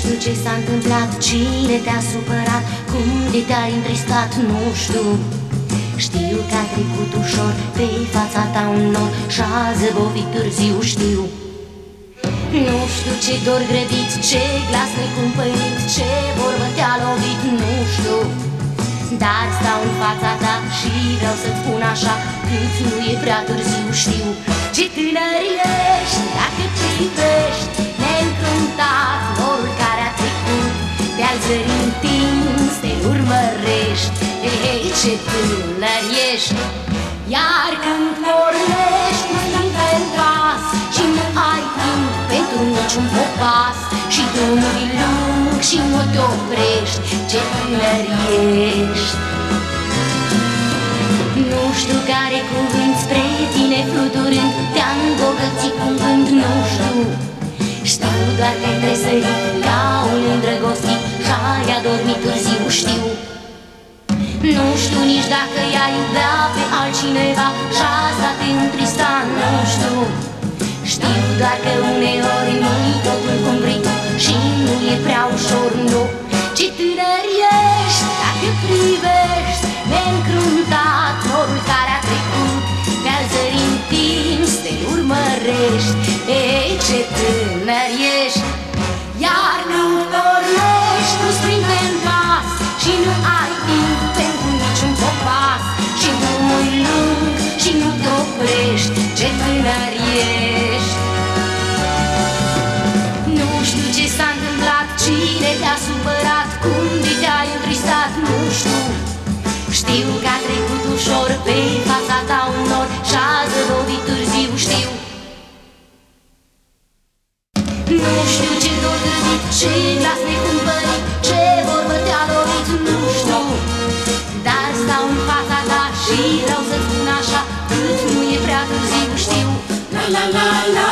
știu ce s-a întâmplat, cine te-a supărat Cum de te-ai întristat, nu știu. Știu că a trecut ușor pe fața ta un nor Și-a zăbovit târziu, știu. Nu știu ce dor grăbit, ce glas necumpănit Ce vorbă te-a lovit, nu știu. Dar stau în fața ta și vreau să-ți spun așa Cât nu e prea târziu, știu. Ce tânăr ești, dacă privești urmărești Ei, ce tânăr ești. Iar când pornești, nu stai în pas Și nu ai timp pentru niciun popas? Și drumul e lung și nu te oprești Ce tânăr ești. Nu știu care cuvânt spre tine fluturând Te-a îmbogățit cu gând, nu știu. Știu doar că ai tresărit ca un îndrăgostit Și ai adormit târziu, știu Nu știu nici dacă i-a iubea pe altcineva Și asta te întrista, nu știu. Știu doar că uneori nu-i totul cumplit Și nu e prea ușor, nu. Ce tânăr ești dacă privești Neîncruntat norul care a trecut Te-al zări întins, te urmărești oprești Ce tânăr ești. Nu știu ce s-a întâmplat, cine te-a supărat Cum de te-ai întristat, nu știu. Știu că a trecut ușor pe fața ta un nor Și-a zăbovit târziu, știu. Nu știu ce dor grăbit, ce la la la